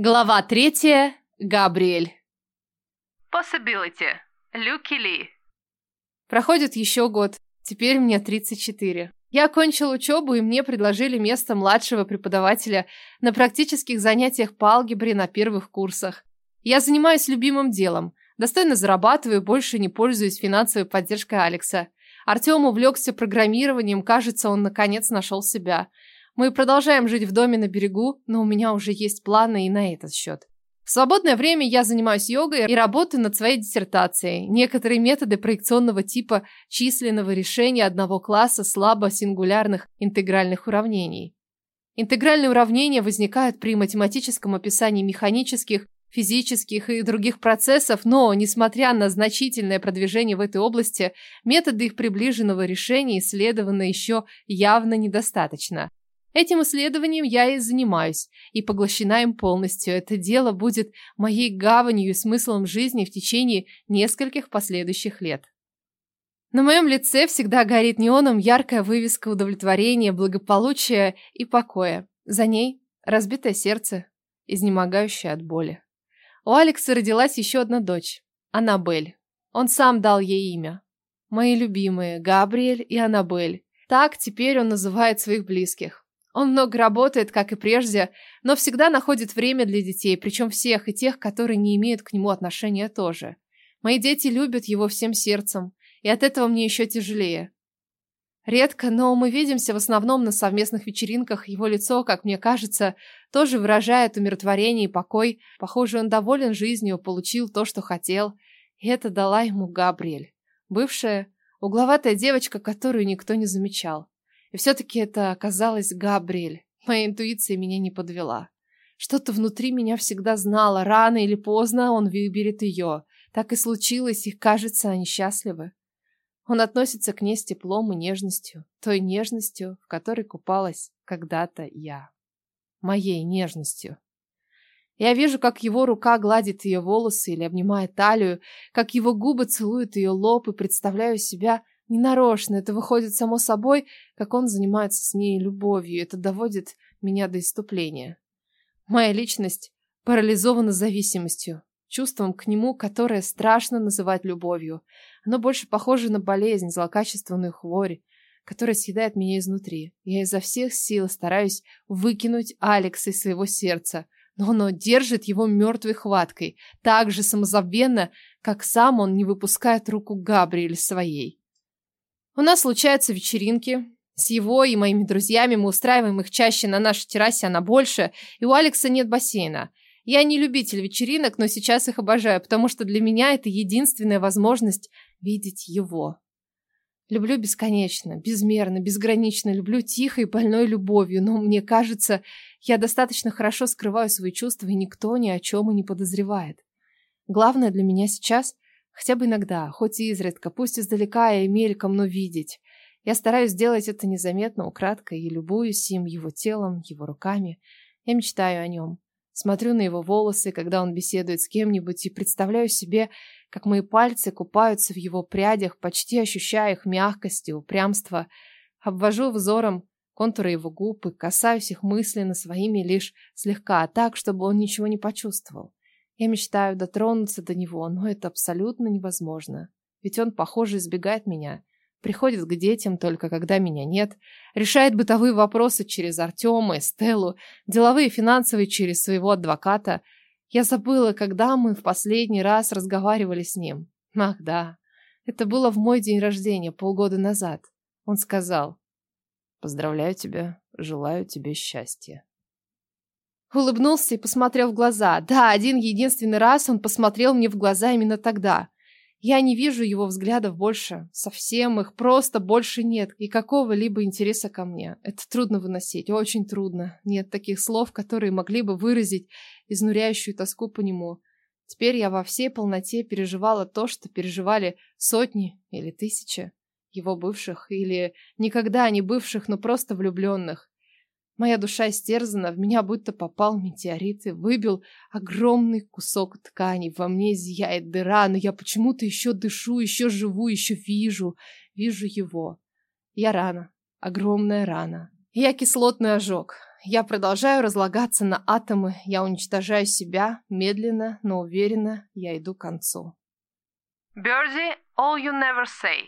Глава третья. Габриэль. Possibility. Люки Ли. Проходит еще год. Теперь мне 34. Я окончил учебу, и мне предложили место младшего преподавателя на практических занятиях по алгебре на первых курсах. Я занимаюсь любимым делом. Достойно зарабатываю, больше не пользуюсь финансовой поддержкой Алекса. Артем увлекся программированием, кажется, он наконец нашел себя. Мы продолжаем жить в доме на берегу, но у меня уже есть планы и на этот счет. В свободное время я занимаюсь йогой и работаю над своей диссертацией. Некоторые методы проекционного типа численного решения одного класса слабо-сингулярных интегральных уравнений. Интегральные уравнения возникают при математическом описании механических, физических и других процессов, но, несмотря на значительное продвижение в этой области, методы их приближенного решения исследованы еще явно недостаточно. Этим исследованием я и занимаюсь, и поглощена им полностью. Это дело будет моей гаванью и смыслом жизни в течение нескольких последующих лет. На моем лице всегда горит неоном яркая вывеска удовлетворения, благополучия и покоя. За ней разбитое сердце, изнемогающее от боли. У Алекса родилась еще одна дочь, Аннабель. Он сам дал ей имя. Мои любимые, Габриэль и Аннабель. Так теперь он называет своих близких. Он много работает, как и прежде, но всегда находит время для детей, причем всех, и тех, которые не имеют к нему отношения тоже. Мои дети любят его всем сердцем, и от этого мне еще тяжелее. Редко, но мы видимся в основном на совместных вечеринках. Его лицо, как мне кажется, тоже выражает умиротворение и покой. Похоже, он доволен жизнью, получил то, что хотел. И это дала ему Габриэль. Бывшая, угловатая девочка, которую никто не замечал. И все-таки это оказалось Габриэль. Моя интуиция меня не подвела. Что-то внутри меня всегда знало, рано или поздно он выберет ее. Так и случилось, и кажется, они счастливы. Он относится к ней с теплом и нежностью, той нежностью, в которой купалась когда-то я. Моей нежностью. Я вижу, как его рука гладит ее волосы или обнимает талию, как его губы целуют ее лоб и представляю себя Ненарочно, это выходит само собой, как он занимается с ней любовью. Это доводит меня до иступления. Моя личность парализована зависимостью, чувством к нему, которое страшно называть любовью. Оно больше похоже на болезнь, злокачественную хворь, которая съедает меня изнутри. Я изо всех сил стараюсь выкинуть Алекса из своего сердца, но оно держит его мертвой хваткой, так же самозабвенно, как сам он не выпускает руку Габриэль своей. У нас случаются вечеринки. С его и моими друзьями мы устраиваем их чаще на нашей террасе, она больше. И у Алекса нет бассейна. Я не любитель вечеринок, но сейчас их обожаю, потому что для меня это единственная возможность видеть его. Люблю бесконечно, безмерно, безгранично, люблю тихой, больной любовью, но мне кажется, я достаточно хорошо скрываю свои чувства, и никто ни о чем и не подозревает. Главное для меня сейчас Хотя бы иногда, хоть и изредка, пусть издалека и мельком, но видеть. Я стараюсь сделать это незаметно, украдкой, и любуюсь им, его телом, его руками. Я мечтаю о нем. Смотрю на его волосы, когда он беседует с кем-нибудь, и представляю себе, как мои пальцы купаются в его прядях, почти ощущая их мягкость и упрямство. Обвожу взором контуры его губ и касаюсь их мысленно своими лишь слегка, так, чтобы он ничего не почувствовал. Я мечтаю дотронуться до него, но это абсолютно невозможно. Ведь он, похоже, избегает меня. Приходит к детям только когда меня нет. Решает бытовые вопросы через Артема и Стеллу, деловые и финансовые через своего адвоката. Я забыла, когда мы в последний раз разговаривали с ним. Ах, да. Это было в мой день рождения, полгода назад. Он сказал, «Поздравляю тебя, желаю тебе счастья». Улыбнулся и посмотрел в глаза. Да, один единственный раз он посмотрел мне в глаза именно тогда. Я не вижу его взглядов больше. Совсем их просто больше нет. И какого-либо интереса ко мне. Это трудно выносить. Очень трудно. Нет таких слов, которые могли бы выразить изнуряющую тоску по нему. Теперь я во всей полноте переживала то, что переживали сотни или тысячи его бывших или никогда не бывших, но просто влюбленных. Моя душа истерзана, в меня будто попал метеорит и выбил огромный кусок ткани. Во мне зияет дыра, но я почему-то еще дышу, еще живу, еще вижу, вижу его. Я рана, огромная рана. Я кислотный ожог. Я продолжаю разлагаться на атомы, я уничтожаю себя, медленно, но уверенно я иду к концу. Birdie, all you never say.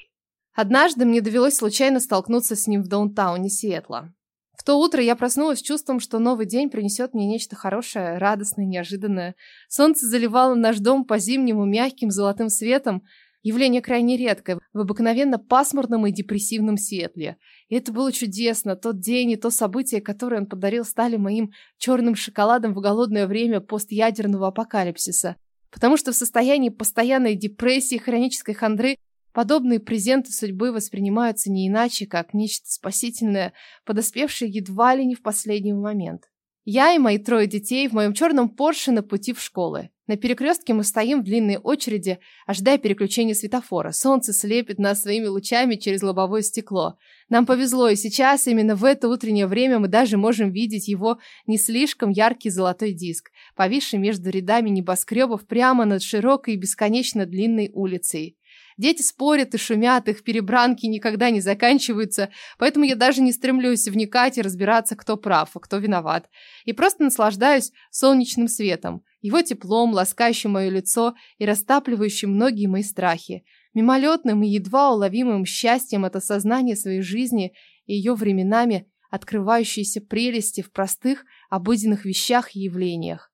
Однажды мне довелось случайно столкнуться с ним в даунтауне Сиэтла. В то утро я проснулась с чувством, что новый день принесет мне нечто хорошее, радостное, неожиданное. Солнце заливало наш дом по-зимнему мягким золотым светом, явление крайне редкое, в обыкновенно пасмурном и депрессивном Сиэтле. И это было чудесно. Тот день и то событие, которое он подарил, стали моим черным шоколадом в голодное время постядерного апокалипсиса. Потому что в состоянии постоянной депрессии, хронической хандры Подобные презенты судьбы воспринимаются не иначе, как нечто спасительное, подоспевшее едва ли не в последний момент. Я и мои трое детей в моем черном Порше на пути в школы. На перекрестке мы стоим в длинной очереди, ожидая переключения светофора. Солнце слепит нас своими лучами через лобовое стекло. Нам повезло, и сейчас, именно в это утреннее время, мы даже можем видеть его не слишком яркий золотой диск, повисший между рядами небоскребов прямо над широкой и бесконечно длинной улицей. Дети спорят и шумят, их перебранки никогда не заканчиваются, поэтому я даже не стремлюсь вникать и разбираться, кто прав, а кто виноват. И просто наслаждаюсь солнечным светом, его теплом, ласкающим мое лицо и растапливающим многие мои страхи. Мимолетным и едва уловимым счастьем от осознания своей жизни и ее временами открывающиеся прелести в простых, обыденных вещах и явлениях.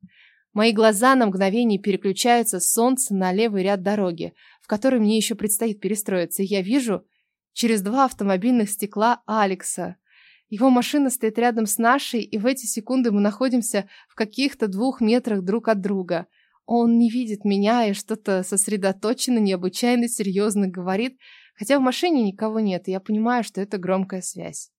Мои глаза на мгновение переключаются с солнца на левый ряд дороги, в которой мне еще предстоит перестроиться, я вижу через два автомобильных стекла Алекса. Его машина стоит рядом с нашей, и в эти секунды мы находимся в каких-то двух метрах друг от друга. Он не видит меня и что-то сосредоточенно, необычайно серьезно говорит, хотя в машине никого нет, и я понимаю, что это громкая связь.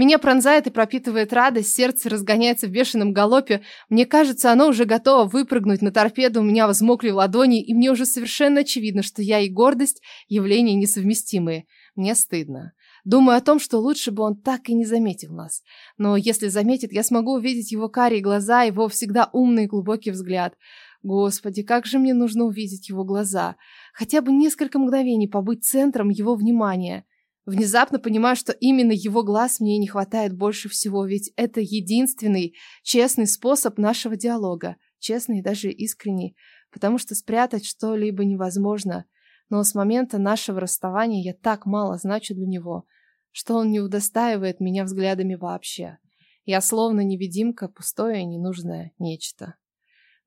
Меня пронзает и пропитывает радость, сердце разгоняется в бешеном галопе. Мне кажется, оно уже готово выпрыгнуть на торпеду, у меня взмокли ладони, и мне уже совершенно очевидно, что я и гордость – явления несовместимые. Мне стыдно. Думаю о том, что лучше бы он так и не заметил нас. Но если заметит, я смогу увидеть его карие глаза, его всегда умный и глубокий взгляд. Господи, как же мне нужно увидеть его глаза. Хотя бы несколько мгновений побыть центром его внимания. Внезапно понимаю, что именно его глаз мне не хватает больше всего, ведь это единственный честный способ нашего диалога. Честный и даже искренний, потому что спрятать что-либо невозможно. Но с момента нашего расставания я так мало значу для него, что он не удостаивает меня взглядами вообще. Я словно невидимка, пустое и ненужное нечто.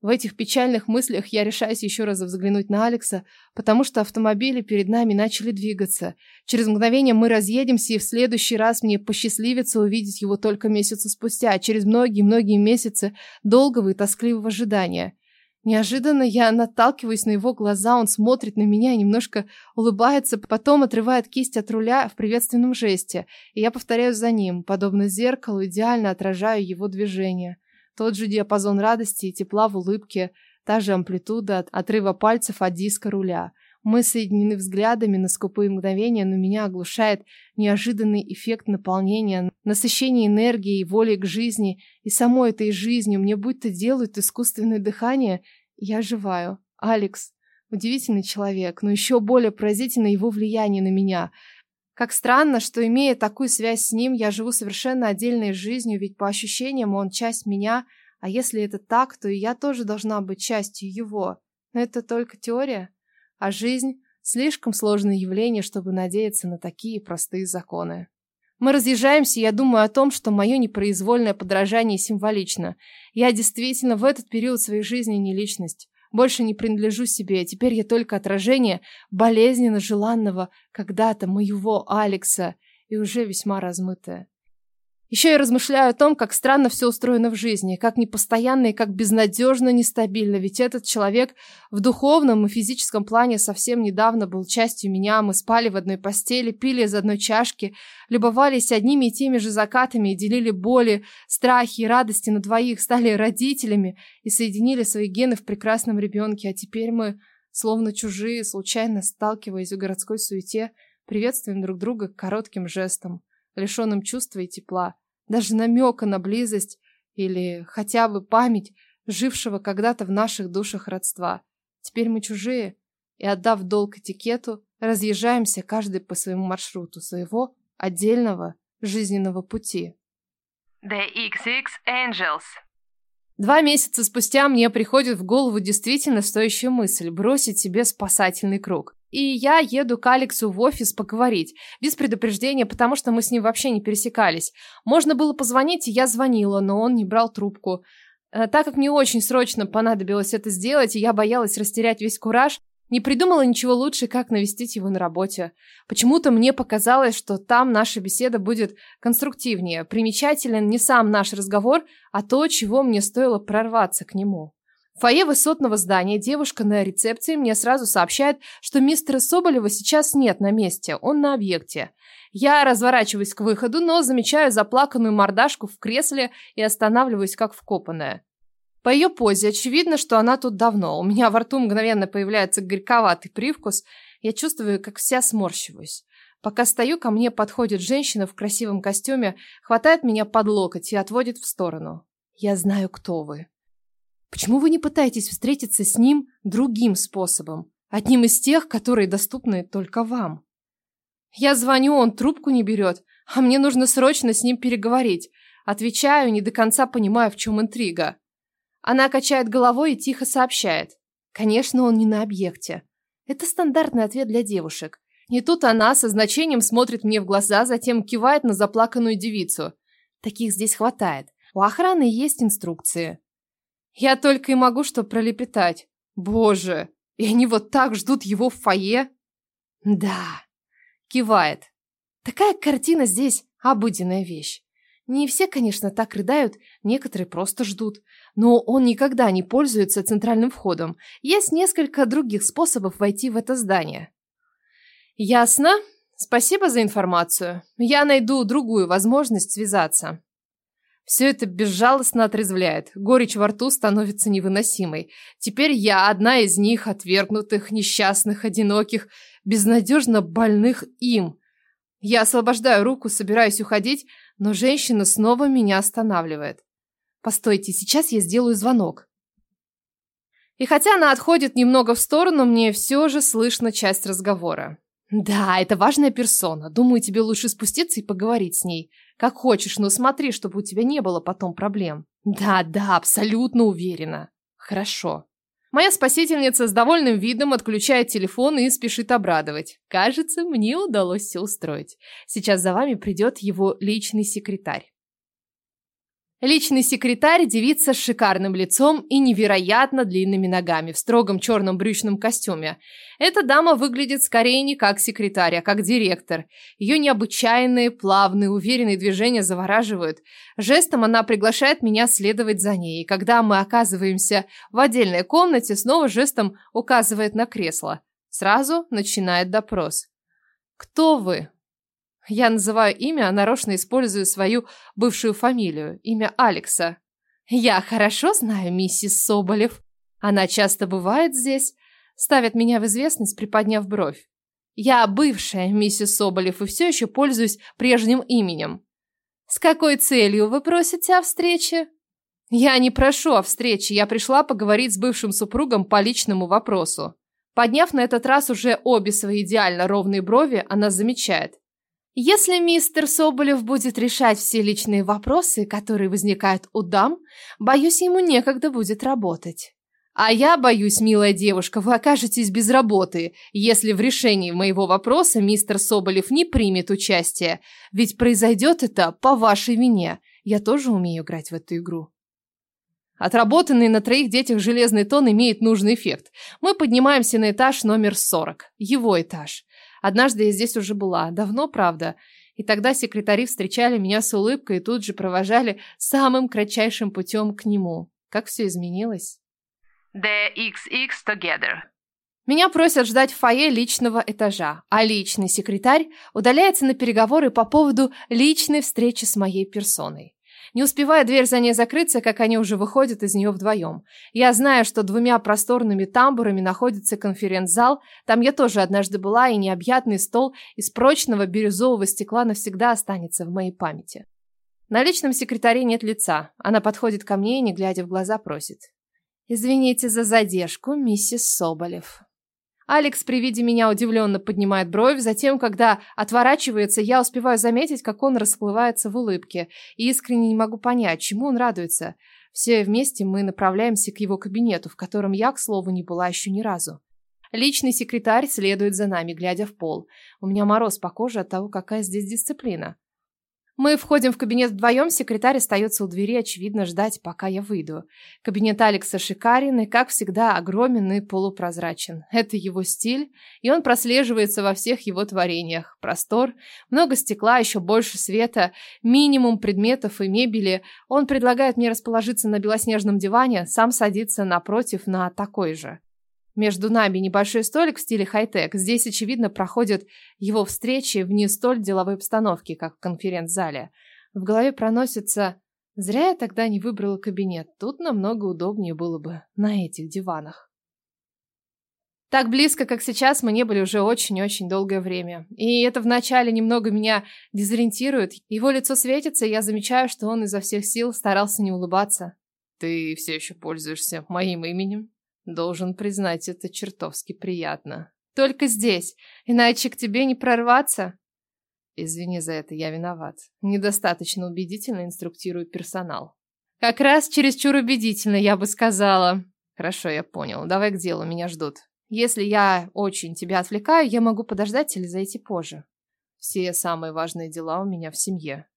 В этих печальных мыслях я решаюсь еще раз взглянуть на Алекса, потому что автомобили перед нами начали двигаться. Через мгновение мы разъедемся, и в следующий раз мне посчастливится увидеть его только месяца спустя, а через многие-многие месяцы долгого и тоскливого ожидания. Неожиданно я наталкиваюсь на его глаза, он смотрит на меня, немножко улыбается, потом отрывает кисть от руля в приветственном жесте, и я повторяю за ним, подобно зеркалу, идеально отражаю его движение. Тот же диапазон радости и тепла в улыбке, та же амплитуда от отрыва пальцев от диска руля. Мы соединены взглядами на скупые мгновения, но меня оглушает неожиданный эффект наполнения, насыщение энергией и волей к жизни, и самой этой жизнью мне будто делают искусственное дыхание, я оживаю. Алекс, удивительный человек, но еще более поразительно его влияние на меня – как странно, что имея такую связь с ним, я живу совершенно отдельной жизнью, ведь по ощущениям он часть меня, а если это так, то и я тоже должна быть частью его. Но это только теория, а жизнь – слишком сложное явление, чтобы надеяться на такие простые законы. Мы разъезжаемся, и я думаю о том, что мое непроизвольное подражание символично. Я действительно в этот период своей жизни не личность. Больше не принадлежу себе, теперь я только отражение болезненно желанного когда-то моего Алекса и уже весьма размытое. Еще я размышляю о том, как странно все устроено в жизни, как непостоянно и как безнадежно нестабильно, ведь этот человек в духовном и физическом плане совсем недавно был частью меня, мы спали в одной постели, пили из одной чашки, любовались одними и теми же закатами и делили боли, страхи и радости на двоих, стали родителями и соединили свои гены в прекрасном ребенке, а теперь мы, словно чужие, случайно сталкиваясь в городской суете, приветствуем друг друга коротким жестом, лишенным чувства и тепла даже намека на близость или хотя бы память жившего когда-то в наших душах родства. Теперь мы чужие, и, отдав долг этикету, разъезжаемся каждый по своему маршруту своего отдельного жизненного пути. The XX Angels. Два месяца спустя мне приходит в голову действительно стоящая мысль бросить себе спасательный круг. И я еду к Алексу в офис поговорить, без предупреждения, потому что мы с ним вообще не пересекались. Можно было позвонить, и я звонила, но он не брал трубку. Э, так как мне очень срочно понадобилось это сделать, и я боялась растерять весь кураж, не придумала ничего лучше, как навестить его на работе. Почему-то мне показалось, что там наша беседа будет конструктивнее. Примечателен не сам наш разговор, а то, чего мне стоило прорваться к нему. В фойе высотного здания девушка на рецепции мне сразу сообщает, что мистера Соболева сейчас нет на месте, он на объекте. Я разворачиваюсь к выходу, но замечаю заплаканную мордашку в кресле и останавливаюсь как вкопанная. По ее позе очевидно, что она тут давно. У меня во рту мгновенно появляется горьковатый привкус. Я чувствую, как вся сморщиваюсь. Пока стою, ко мне подходит женщина в красивом костюме, хватает меня под локоть и отводит в сторону. Я знаю, кто вы. Почему вы не пытаетесь встретиться с ним другим способом? Одним из тех, которые доступны только вам. Я звоню, он трубку не берет, а мне нужно срочно с ним переговорить. Отвечаю, не до конца понимаю, в чем интрига. Она качает головой и тихо сообщает. Конечно, он не на объекте. Это стандартный ответ для девушек. И тут она со значением смотрит мне в глаза, затем кивает на заплаканную девицу. Таких здесь хватает. У охраны есть инструкции. Я только и могу что пролепетать. Боже, и они вот так ждут его в фойе? Да, кивает. Такая картина здесь обыденная вещь. Не все, конечно, так рыдают, некоторые просто ждут. Но он никогда не пользуется центральным входом. Есть несколько других способов войти в это здание. Ясно. Спасибо за информацию. Я найду другую возможность связаться. Все это безжалостно отрезвляет. Горечь во рту становится невыносимой. Теперь я одна из них, отвергнутых, несчастных, одиноких, безнадежно больных им. Я освобождаю руку, собираюсь уходить, но женщина снова меня останавливает. Постойте, сейчас я сделаю звонок. И хотя она отходит немного в сторону, мне все же слышно часть разговора. Да, это важная персона. Думаю, тебе лучше спуститься и поговорить с ней. Как хочешь, но смотри, чтобы у тебя не было потом проблем. Да, да, абсолютно уверена. Хорошо. Моя спасительница с довольным видом отключает телефон и спешит обрадовать. Кажется, мне удалось все устроить. Сейчас за вами придет его личный секретарь. Личный секретарь – девица с шикарным лицом и невероятно длинными ногами в строгом черном брючном костюме. Эта дама выглядит скорее не как секретарь, а как директор. Ее необычайные, плавные, уверенные движения завораживают. Жестом она приглашает меня следовать за ней, и когда мы оказываемся в отдельной комнате, снова жестом указывает на кресло. Сразу начинает допрос. «Кто вы?» Я называю имя, а нарочно использую свою бывшую фамилию, имя Алекса. Я хорошо знаю миссис Соболев. Она часто бывает здесь, ставит меня в известность, приподняв бровь. Я бывшая миссис Соболев и все еще пользуюсь прежним именем. С какой целью вы просите о встрече? Я не прошу о встрече, я пришла поговорить с бывшим супругом по личному вопросу. Подняв на этот раз уже обе свои идеально ровные брови, она замечает. Если мистер Соболев будет решать все личные вопросы, которые возникают у дам, боюсь, ему некогда будет работать. А я боюсь, милая девушка, вы окажетесь без работы, если в решении моего вопроса мистер Соболев не примет участие, ведь произойдет это по вашей вине. Я тоже умею играть в эту игру. Отработанный на троих детях железный тон имеет нужный эффект. Мы поднимаемся на этаж номер 40, его этаж. Однажды я здесь уже была, давно, правда. И тогда секретари встречали меня с улыбкой и тут же провожали самым кратчайшим путем к нему. Как все изменилось. The XX together. Меня просят ждать в фойе личного этажа, а личный секретарь удаляется на переговоры по поводу личной встречи с моей персоной. Не успевая дверь за ней закрыться, как они уже выходят из нее вдвоем. Я знаю, что двумя просторными тамбурами находится конференц-зал. Там я тоже однажды была, и необъятный стол из прочного бирюзового стекла навсегда останется в моей памяти. На личном секретаре нет лица. Она подходит ко мне и, не глядя в глаза, просит. «Извините за задержку, миссис Соболев». Алекс при виде меня удивленно поднимает бровь, затем, когда отворачивается, я успеваю заметить, как он расплывается в улыбке, и искренне не могу понять, чему он радуется. Все вместе мы направляемся к его кабинету, в котором я, к слову, не была еще ни разу. Личный секретарь следует за нами, глядя в пол. У меня мороз по коже от того, какая здесь дисциплина. Мы входим в кабинет вдвоем, секретарь остается у двери, очевидно, ждать, пока я выйду. Кабинет Алекса шикарен и, как всегда, огромен и полупрозрачен. Это его стиль, и он прослеживается во всех его творениях. Простор, много стекла, еще больше света, минимум предметов и мебели. Он предлагает мне расположиться на белоснежном диване, сам садится напротив на такой же. Между нами небольшой столик в стиле хай-тек. Здесь, очевидно, проходят его встречи в не столь деловой обстановке, как в конференц-зале. В голове проносится «Зря я тогда не выбрала кабинет. Тут намного удобнее было бы на этих диванах». Так близко, как сейчас, мы не были уже очень-очень долгое время. И это вначале немного меня дезориентирует. Его лицо светится, и я замечаю, что он изо всех сил старался не улыбаться. «Ты все еще пользуешься моим именем?» Должен признать, это чертовски приятно. Только здесь, иначе к тебе не прорваться. Извини за это, я виноват. Недостаточно убедительно инструктирую персонал. Как раз чересчур убедительно, я бы сказала. Хорошо, я понял. Давай к делу, меня ждут. Если я очень тебя отвлекаю, я могу подождать или зайти позже. Все самые важные дела у меня в семье.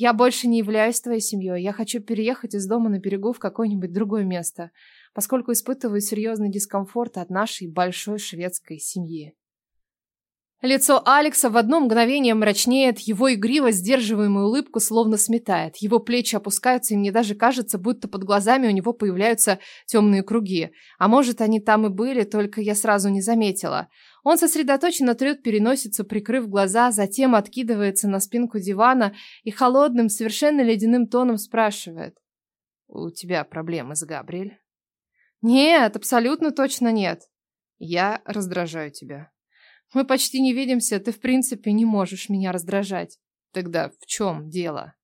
Я больше не являюсь твоей семьей. Я хочу переехать из дома на берегу в какое-нибудь другое место поскольку испытываю серьезный дискомфорт от нашей большой шведской семьи. Лицо Алекса в одно мгновение мрачнеет, его игриво сдерживаемую улыбку словно сметает. Его плечи опускаются, и мне даже кажется, будто под глазами у него появляются темные круги. А может, они там и были, только я сразу не заметила. Он сосредоточенно трет переносицу, прикрыв глаза, затем откидывается на спинку дивана и холодным, совершенно ледяным тоном спрашивает. «У тебя проблемы с Габриэль?» Нет, абсолютно точно нет. Я раздражаю тебя. Мы почти не видимся, ты в принципе не можешь меня раздражать. Тогда в чем дело?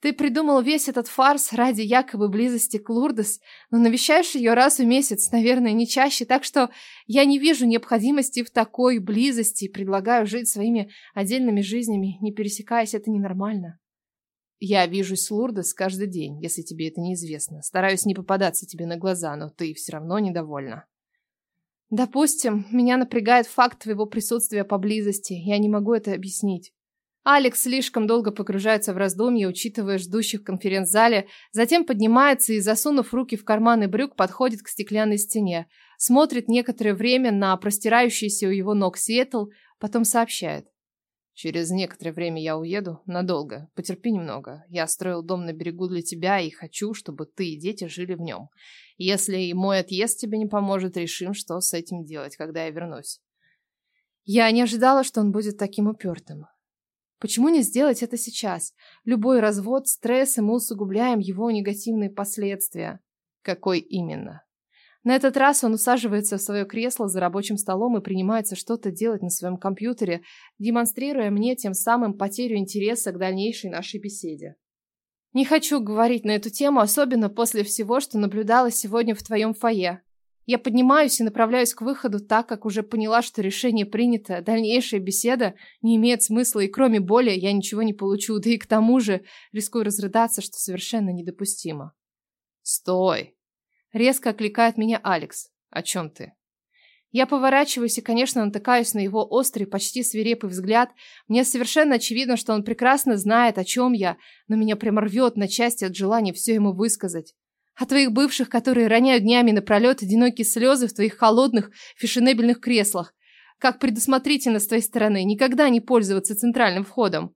Ты придумал весь этот фарс ради якобы близости к Лурдес, но навещаешь ее раз в месяц, наверное, не чаще, так что я не вижу необходимости в такой близости и предлагаю жить своими отдельными жизнями, не пересекаясь, это ненормально. Я вижусь с Лурдес каждый день, если тебе это неизвестно. Стараюсь не попадаться тебе на глаза, но ты все равно недовольна. Допустим, меня напрягает факт твоего присутствия поблизости. Я не могу это объяснить. Алекс слишком долго погружается в раздумья, учитывая ждущих в конференц-зале, затем поднимается и, засунув руки в карманы брюк, подходит к стеклянной стене, смотрит некоторое время на простирающийся у его ног Сиэтл, потом сообщает. Через некоторое время я уеду. Надолго. Потерпи немного. Я строил дом на берегу для тебя и хочу, чтобы ты и дети жили в нем. Если и мой отъезд тебе не поможет, решим, что с этим делать, когда я вернусь. Я не ожидала, что он будет таким упертым. Почему не сделать это сейчас? Любой развод, стресс, и мы усугубляем его негативные последствия. Какой именно? На этот раз он усаживается в свое кресло за рабочим столом и принимается что-то делать на своем компьютере, демонстрируя мне тем самым потерю интереса к дальнейшей нашей беседе. Не хочу говорить на эту тему, особенно после всего, что наблюдала сегодня в твоем фойе. Я поднимаюсь и направляюсь к выходу, так как уже поняла, что решение принято, дальнейшая беседа не имеет смысла, и кроме боли я ничего не получу, да и к тому же рискую разрыдаться, что совершенно недопустимо. «Стой!» Резко окликает меня Алекс. О чем ты? Я поворачиваюсь и, конечно, натыкаюсь на его острый, почти свирепый взгляд. Мне совершенно очевидно, что он прекрасно знает, о чем я, но меня прямо рвет на части от желания все ему высказать. О твоих бывших, которые роняют днями напролет одинокие слезы в твоих холодных фешенебельных креслах. Как предусмотрительно с твоей стороны никогда не пользоваться центральным входом.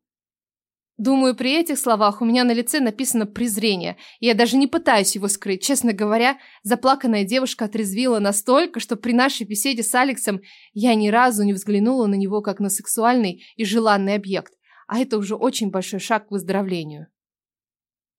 Думаю, при этих словах у меня на лице написано презрение, я даже не пытаюсь его скрыть. Честно говоря, заплаканная девушка отрезвила настолько, что при нашей беседе с Алексом я ни разу не взглянула на него как на сексуальный и желанный объект, а это уже очень большой шаг к выздоровлению.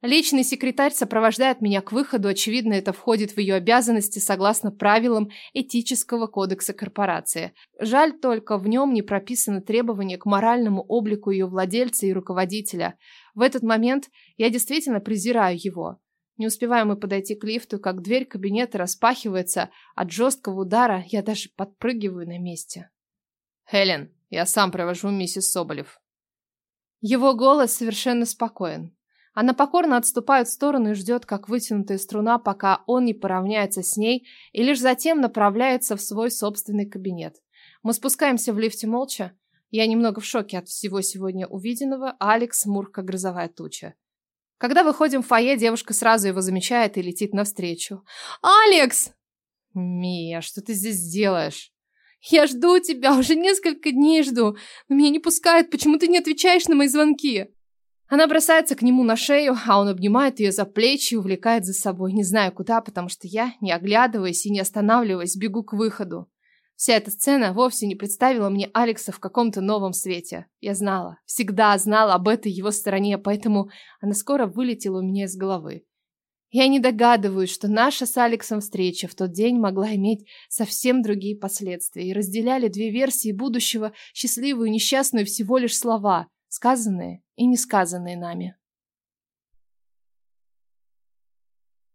Личный секретарь сопровождает меня к выходу, очевидно, это входит в ее обязанности согласно правилам этического кодекса корпорации. Жаль только, в нем не прописаны требования к моральному облику ее владельца и руководителя. В этот момент я действительно презираю его. Не успеваем мы подойти к лифту, как дверь кабинета распахивается. От жесткого удара я даже подпрыгиваю на месте. «Хелен, я сам провожу миссис Соболев». Его голос совершенно спокоен. Она покорно отступает в сторону и ждет, как вытянутая струна, пока он не поравняется с ней, и лишь затем направляется в свой собственный кабинет. Мы спускаемся в лифте молча. Я немного в шоке от всего сегодня увиденного, а Алекс мурка грозовая туча. Когда выходим в фойе, девушка сразу его замечает и летит навстречу. «Алекс!» «Мия, что ты здесь делаешь?» «Я жду тебя, уже несколько дней жду, но меня не пускают, почему ты не отвечаешь на мои звонки?» Она бросается к нему на шею, а он обнимает ее за плечи и увлекает за собой, не знаю куда, потому что я, не оглядываясь и не останавливаясь, бегу к выходу. Вся эта сцена вовсе не представила мне Алекса в каком-то новом свете. Я знала, всегда знала об этой его стороне, поэтому она скоро вылетела у меня из головы. Я не догадываюсь, что наша с Алексом встреча в тот день могла иметь совсем другие последствия и разделяли две версии будущего, счастливую и несчастную всего лишь слова, сказанные и несказанные нами.